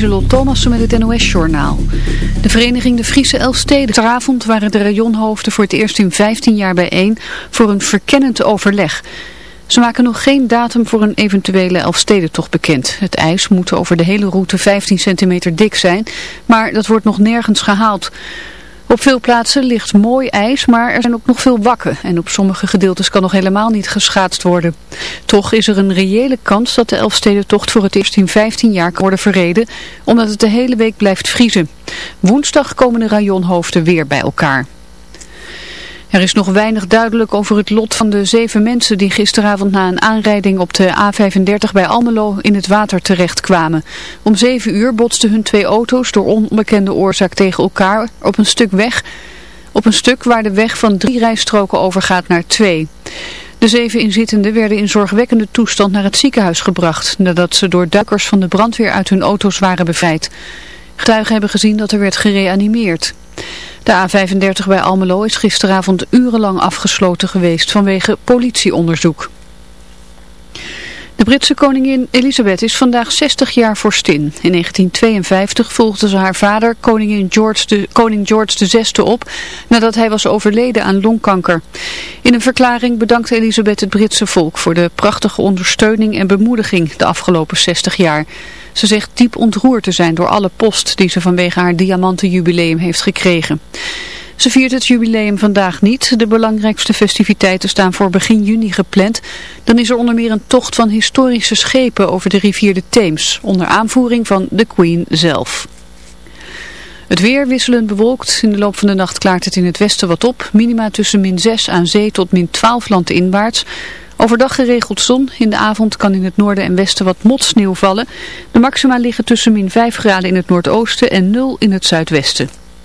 Lieselot Thomassen met het NOS-journaal. De vereniging De Friese Elfsteden. Teravond waren de rayonhoofden voor het eerst in 15 jaar bijeen voor een verkennend overleg. Ze maken nog geen datum voor een eventuele Elfstedentocht bekend. Het ijs moet over de hele route 15 centimeter dik zijn, maar dat wordt nog nergens gehaald. Op veel plaatsen ligt mooi ijs, maar er zijn ook nog veel wakken en op sommige gedeeltes kan nog helemaal niet geschaatst worden. Toch is er een reële kans dat de Elfstedentocht voor het eerst in 15 jaar kan worden verreden, omdat het de hele week blijft vriezen. Woensdag komen de rayonhoofden weer bij elkaar. Er is nog weinig duidelijk over het lot van de zeven mensen die gisteravond na een aanrijding op de A35 bij Almelo in het water terechtkwamen. Om zeven uur botsten hun twee auto's door onbekende oorzaak tegen elkaar op een stuk weg, op een stuk waar de weg van drie rijstroken overgaat naar twee. De zeven inzittenden werden in zorgwekkende toestand naar het ziekenhuis gebracht nadat ze door duikers van de brandweer uit hun auto's waren bevrijd. Getuigen hebben gezien dat er werd gereanimeerd. De A35 bij Almelo is gisteravond urenlang afgesloten geweest vanwege politieonderzoek. De Britse koningin Elizabeth is vandaag 60 jaar vorstin. In 1952 volgde ze haar vader, koningin George de, koning George VI, op nadat hij was overleden aan longkanker. In een verklaring bedankte Elisabeth het Britse volk voor de prachtige ondersteuning en bemoediging de afgelopen 60 jaar. Ze zegt diep ontroerd te zijn door alle post die ze vanwege haar diamantenjubileum heeft gekregen. Ze viert het jubileum vandaag niet. De belangrijkste festiviteiten staan voor begin juni gepland. Dan is er onder meer een tocht van historische schepen over de rivier de Theems, onder aanvoering van de Queen zelf. Het weer wisselend bewolkt. In de loop van de nacht klaart het in het westen wat op. Minima tussen min 6 aan zee tot min 12 landinwaarts. Overdag geregeld zon. In de avond kan in het noorden en westen wat motsneeuw vallen. De maxima liggen tussen min 5 graden in het noordoosten en 0 in het zuidwesten.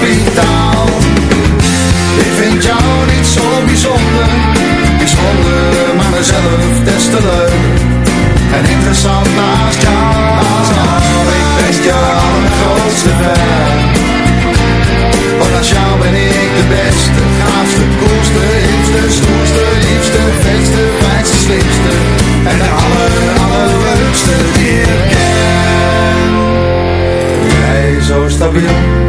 hospitaal. Ik vind jou niet zo bijzonder, bijzonder, maar mezelf des te leuk. En interessant naast jou, Als jou, ik ben jou allergrootste ver. Want als jou ben ik de beste, gaafste, koelste, hipste, stoerste, liefste, vetste, fijnste, slimste. En de aller, allerleukste die ik ken. Jij zo stabiel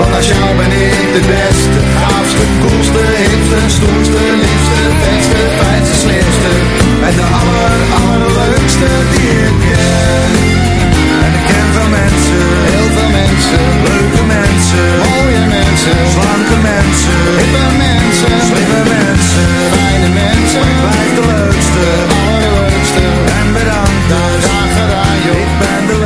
want als jou ben ik de beste, gaafste, koelste, hipste, stoerste, liefste, beste, fijnste, slimste. En de aller, allerleukste die ik ken. En ik ken veel mensen, heel veel mensen, leuke mensen, mooie mensen, slanke mensen, hippe mensen, slimme mensen, fijne mensen. Maar ik blijf de leukste, allerleukste. En bedankt dus, graag aan joh. Ik ben de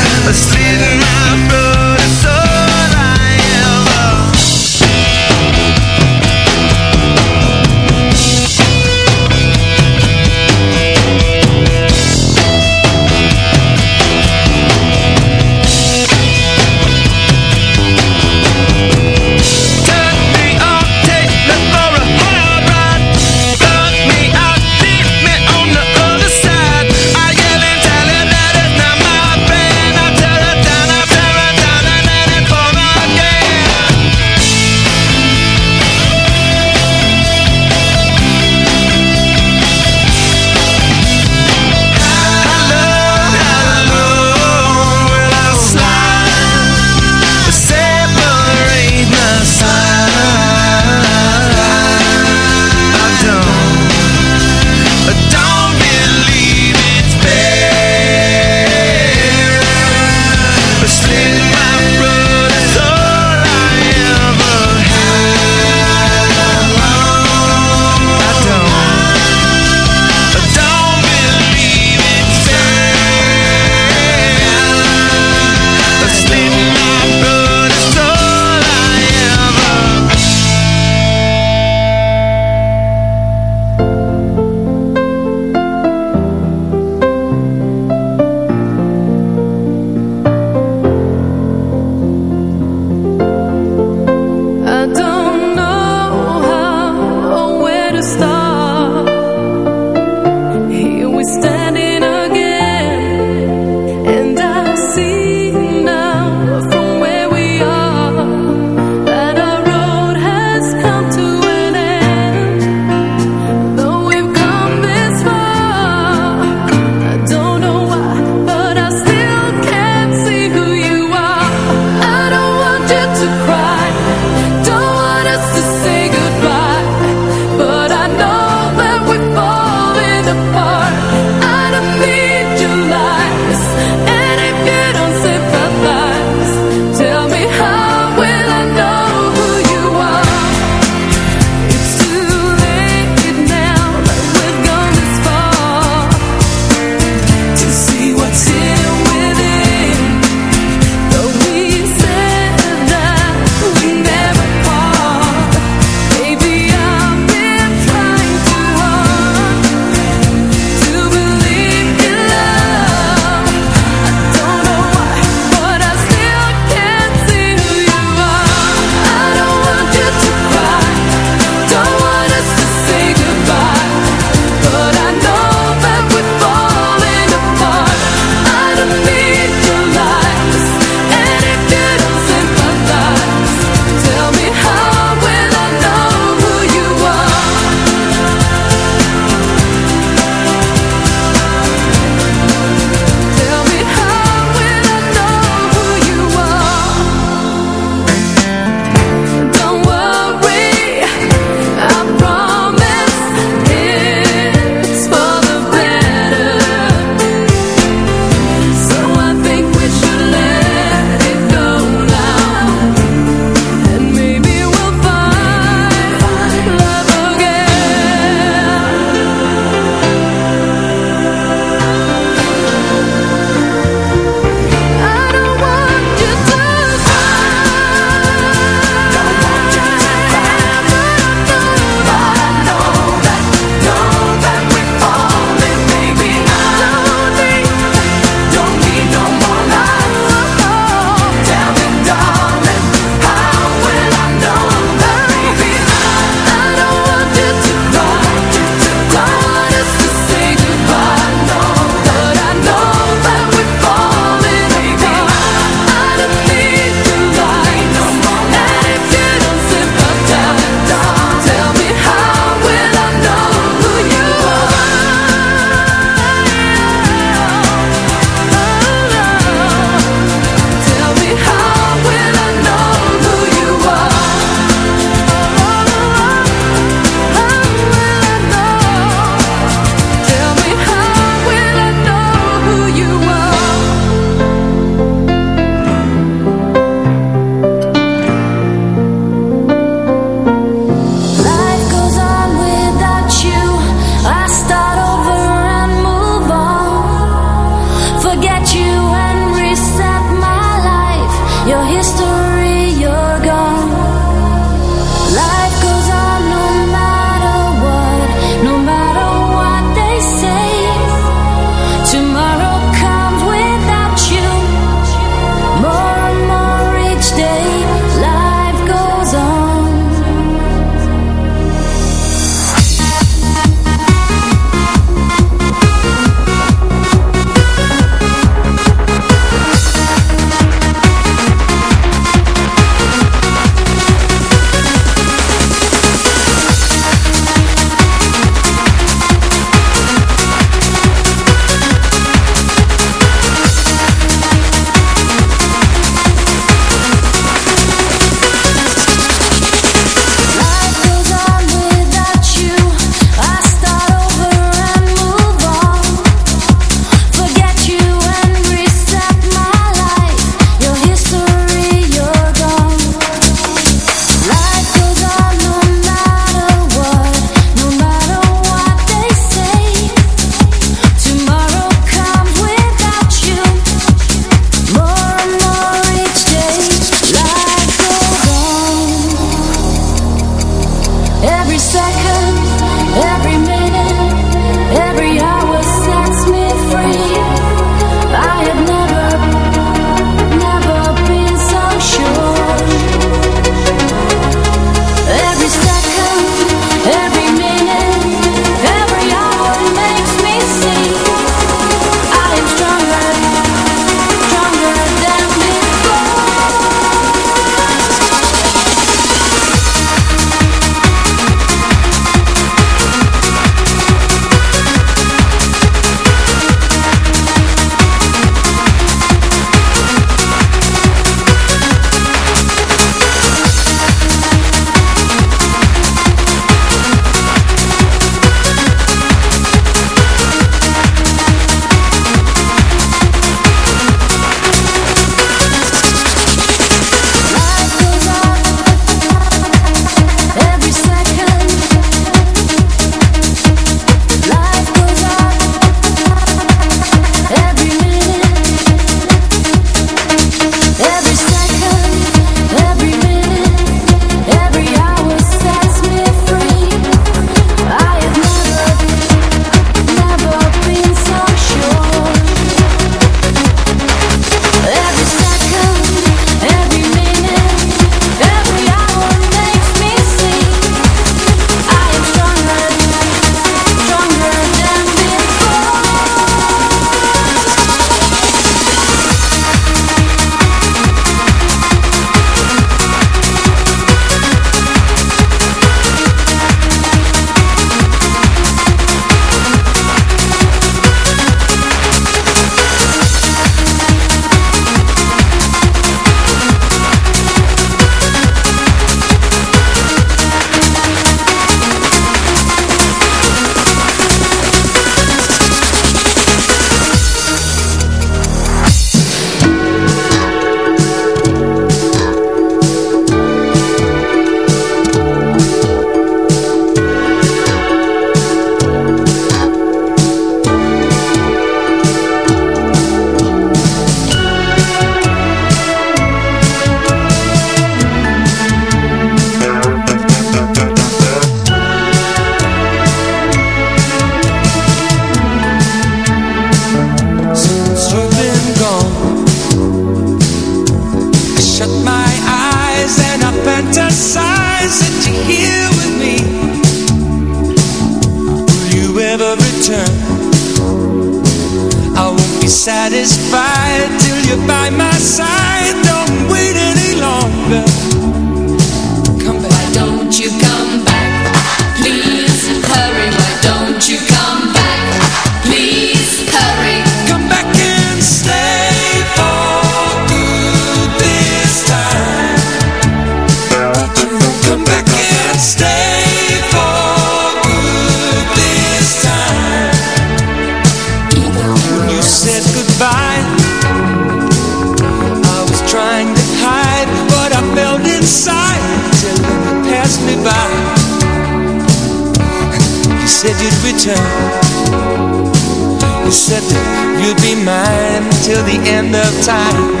time.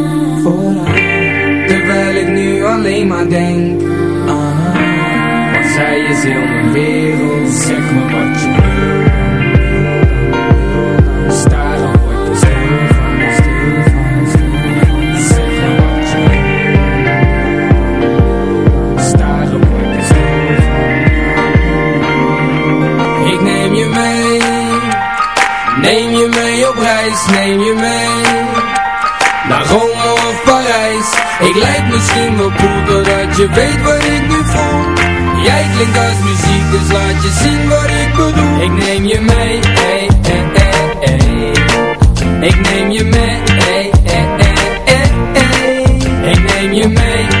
maar denk aan haar Want zij is heel mijn wereld, zeg me wat je neem je mee. Naar Rome of Parijs. Ik lijk misschien wel je weet wat ik nu voel Jij klinkt als muziek Dus laat je zien wat ik bedoel Ik neem je mee hey, hey, hey. Ik neem je mee hey, hey, hey, hey. Ik neem je mee